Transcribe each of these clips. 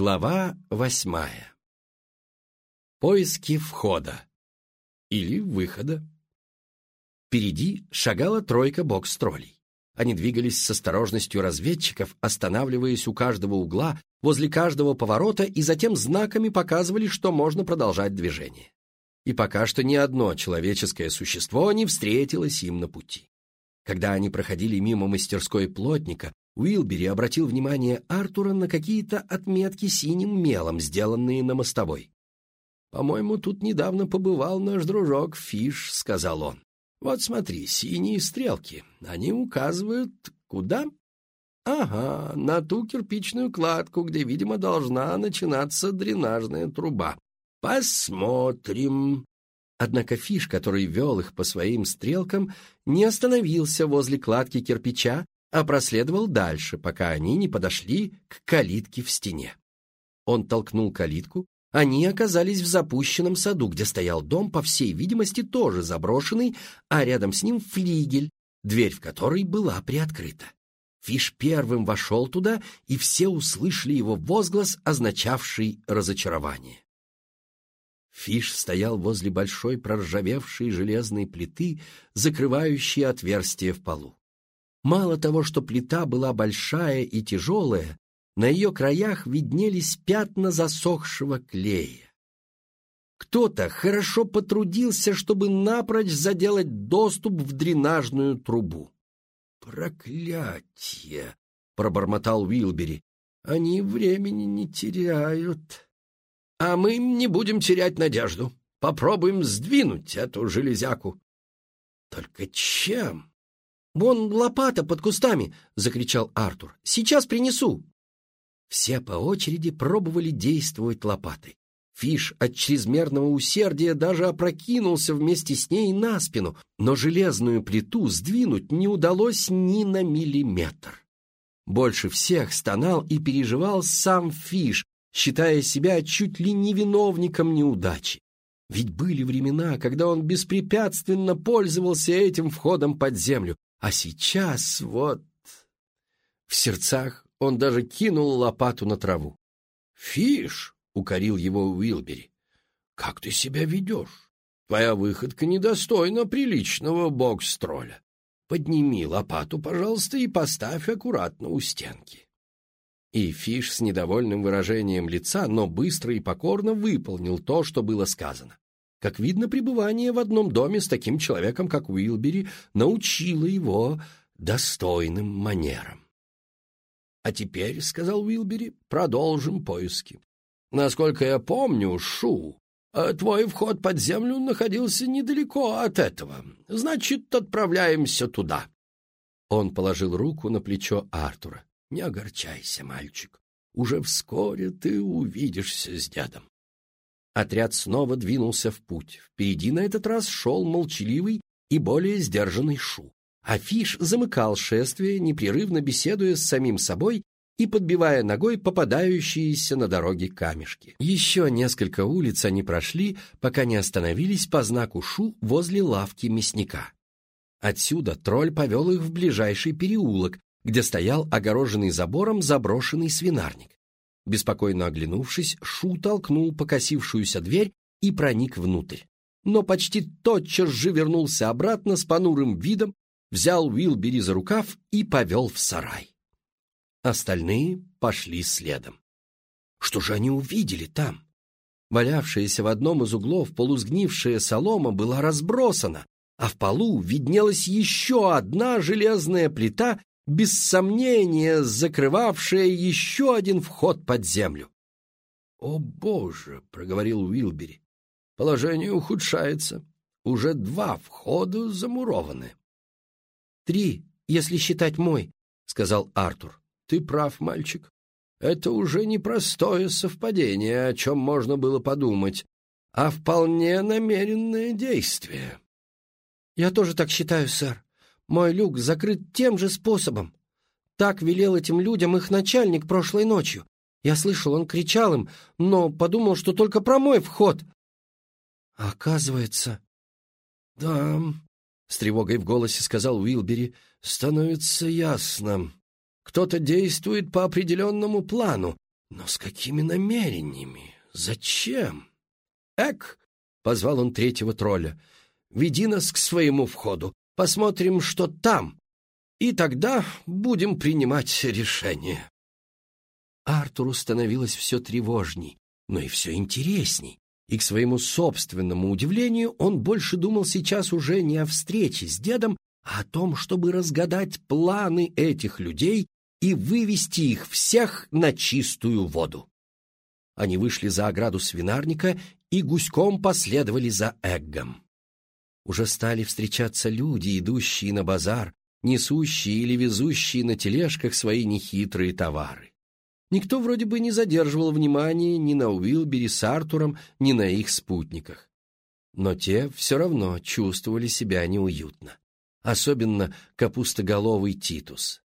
Глава восьмая. Поиски входа или выхода. Впереди шагала тройка бокс-троллей. Они двигались с осторожностью разведчиков, останавливаясь у каждого угла, возле каждого поворота и затем знаками показывали, что можно продолжать движение. И пока что ни одно человеческое существо не встретилось им на пути. Когда они проходили мимо мастерской плотника, Уилбери обратил внимание Артура на какие-то отметки синим мелом, сделанные на мостовой. «По-моему, тут недавно побывал наш дружок Фиш», — сказал он. «Вот смотри, синие стрелки. Они указывают куда?» «Ага, на ту кирпичную кладку, где, видимо, должна начинаться дренажная труба. Посмотрим». Однако Фиш, который вел их по своим стрелкам, не остановился возле кладки кирпича, а проследовал дальше, пока они не подошли к калитке в стене. Он толкнул калитку, они оказались в запущенном саду, где стоял дом, по всей видимости, тоже заброшенный, а рядом с ним флигель, дверь в который была приоткрыта. Фиш первым вошел туда, и все услышали его возглас, означавший разочарование. Фиш стоял возле большой проржавевшей железной плиты, закрывающей отверстие в полу. Мало того, что плита была большая и тяжелая, на ее краях виднелись пятна засохшего клея. Кто-то хорошо потрудился, чтобы напрочь заделать доступ в дренажную трубу. «Проклятие!» — пробормотал Уилбери. «Они времени не теряют». «А мы не будем терять надежду. Попробуем сдвинуть эту железяку». «Только чем?» «Вон лопата под кустами!» — закричал Артур. «Сейчас принесу!» Все по очереди пробовали действовать лопатой. Фиш от чрезмерного усердия даже опрокинулся вместе с ней на спину, но железную плиту сдвинуть не удалось ни на миллиметр. Больше всех стонал и переживал сам Фиш, считая себя чуть ли не виновником неудачи. Ведь были времена, когда он беспрепятственно пользовался этим входом под землю, а сейчас вот... В сердцах он даже кинул лопату на траву. «Фиш!» — укорил его Уилбери. «Как ты себя ведешь? Твоя выходка недостойна приличного бокс-тролля. Подними лопату, пожалуйста, и поставь аккуратно у стенки». И Фиш с недовольным выражением лица, но быстро и покорно выполнил то, что было сказано. Как видно, пребывание в одном доме с таким человеком, как Уилбери, научило его достойным манерам. «А теперь, — сказал Уилбери, — продолжим поиски. Насколько я помню, Шу, э, твой вход под землю находился недалеко от этого. Значит, отправляемся туда». Он положил руку на плечо Артура. «Не огорчайся, мальчик. Уже вскоре ты увидишься с дедом. Отряд снова двинулся в путь. Впереди на этот раз шел молчаливый и более сдержанный Шу. Афиш замыкал шествие, непрерывно беседуя с самим собой и подбивая ногой попадающиеся на дороге камешки. Еще несколько улиц они прошли, пока не остановились по знаку Шу возле лавки мясника. Отсюда тролль повел их в ближайший переулок, где стоял огороженный забором заброшенный свинарник. Беспокойно оглянувшись, Шу толкнул покосившуюся дверь и проник внутрь. Но почти тотчас же вернулся обратно с понурым видом, взял Уилбери за рукав и повел в сарай. Остальные пошли следом. Что же они увидели там? Валявшаяся в одном из углов полузгнившая солома была разбросана, а в полу виднелась еще одна железная плита без сомнения закрывавшая еще один вход под землю. «О, Боже!» — проговорил Уилбери. «Положение ухудшается. Уже два входа замурованы». «Три, если считать мой», — сказал Артур. «Ты прав, мальчик. Это уже не простое совпадение, о чем можно было подумать, а вполне намеренное действие». «Я тоже так считаю, сэр», мой люк закрыт тем же способом. Так велел этим людям их начальник прошлой ночью. Я слышал, он кричал им, но подумал, что только про мой вход. оказывается... Да, с тревогой в голосе сказал Уилбери, становится ясно. Кто-то действует по определенному плану, Но с какими намерениями? Зачем? Эк, — позвал он третьего тролля, — веди нас к своему входу, посмотрим, что там, и тогда будем принимать решение. Артуру становилось все тревожней, но и все интересней, и к своему собственному удивлению он больше думал сейчас уже не о встрече с дедом, а о том, чтобы разгадать планы этих людей и вывести их всех на чистую воду. Они вышли за ограду свинарника и гуськом последовали за Эггом. Уже стали встречаться люди, идущие на базар, несущие или везущие на тележках свои нехитрые товары. Никто вроде бы не задерживал внимания ни на Уилбери с Артуром, ни на их спутниках. Но те все равно чувствовали себя неуютно. Особенно капустоголовый Титус.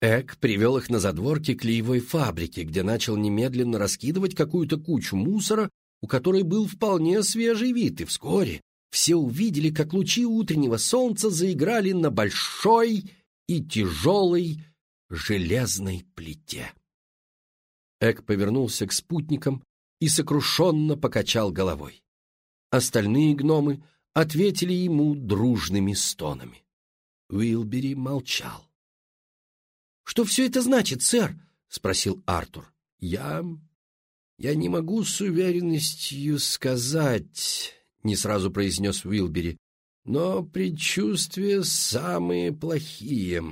Эк привел их на задворки клеевой фабрики, где начал немедленно раскидывать какую-то кучу мусора, у которой был вполне свежий вид, и вскоре все увидели, как лучи утреннего солнца заиграли на большой и тяжелой железной плите. Эк повернулся к спутникам и сокрушенно покачал головой. Остальные гномы ответили ему дружными стонами. Уилбери молчал. «Что все это значит, сэр?» — спросил Артур. «Я... я не могу с уверенностью сказать...» — не сразу произнес Уилбери. «Но предчувствия самые плохие.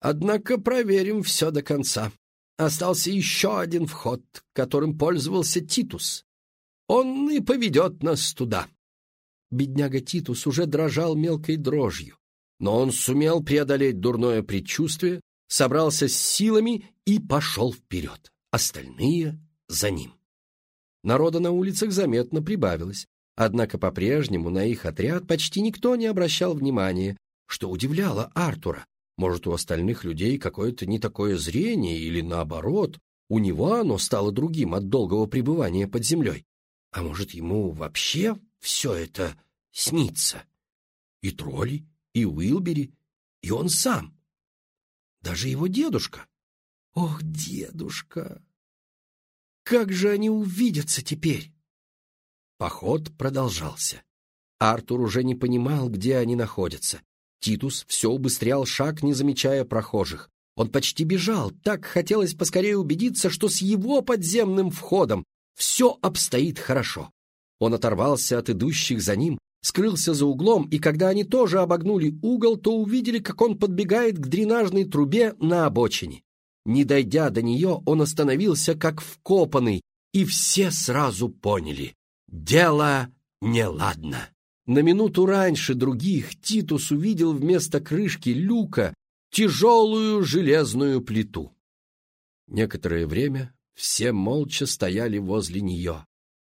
Однако проверим все до конца. Остался еще один вход, которым пользовался Титус. Он и поведет нас туда». Бедняга Титус уже дрожал мелкой дрожью, но он сумел преодолеть дурное предчувствие, собрался с силами и пошел вперед. Остальные за ним. Народа на улицах заметно прибавилось, однако по-прежнему на их отряд почти никто не обращал внимания, что удивляло Артура. Может, у остальных людей какое-то не такое зрение, или наоборот, у него оно стало другим от долгого пребывания под землей. А может, ему вообще все это снится? И тролли, и Уилбери, и он сам даже его дедушка. Ох, дедушка! Как же они увидятся теперь? Поход продолжался. Артур уже не понимал, где они находятся. Титус все убыстрял шаг, не замечая прохожих. Он почти бежал, так хотелось поскорее убедиться, что с его подземным входом все обстоит хорошо. Он оторвался от идущих за ним, скрылся за углом, и когда они тоже обогнули угол, то увидели, как он подбегает к дренажной трубе на обочине. Не дойдя до нее, он остановился как вкопанный, и все сразу поняли — дело неладно. На минуту раньше других Титус увидел вместо крышки люка тяжелую железную плиту. Некоторое время все молча стояли возле нее,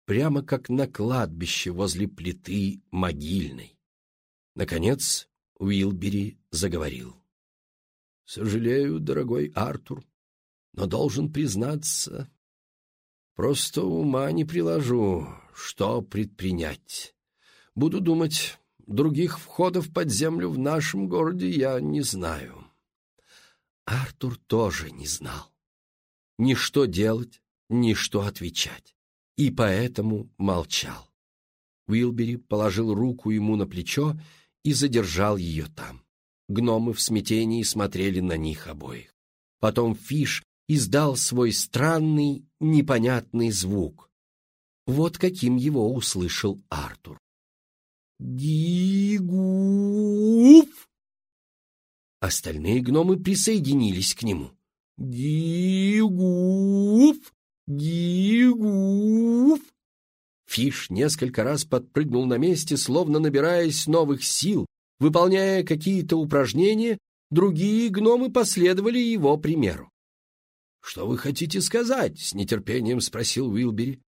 прямо как на кладбище возле плиты могильной. Наконец Уилбери заговорил. «Сожалею, дорогой Артур, но должен признаться, просто ума не приложу, что предпринять. Буду думать, других входов под землю в нашем городе я не знаю». Артур тоже не знал. Ни что делать, ни что отвечать и поэтому молчал. Уилбери положил руку ему на плечо и задержал ее там. Гномы в смятении смотрели на них обоих. Потом Фиш издал свой странный, непонятный звук. Вот каким его услышал Артур. «Гигуф!» Остальные гномы присоединились к нему. «Гигуф!» Гигуф! Фиш несколько раз подпрыгнул на месте, словно набираясь новых сил, выполняя какие-то упражнения, другие гномы последовали его примеру. «Что вы хотите сказать?» — с нетерпением спросил Уилбери.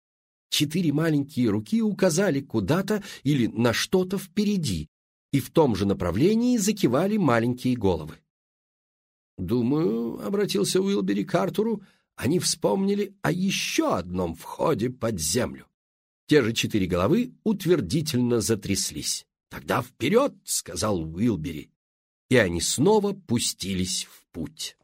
Четыре маленькие руки указали куда-то или на что-то впереди, и в том же направлении закивали маленькие головы. «Думаю», — обратился Уилбери к Артуру, они вспомнили о еще одном входе под землю. Те же четыре головы утвердительно затряслись. «Тогда вперед!» — сказал Уилбери. И они снова пустились в путь.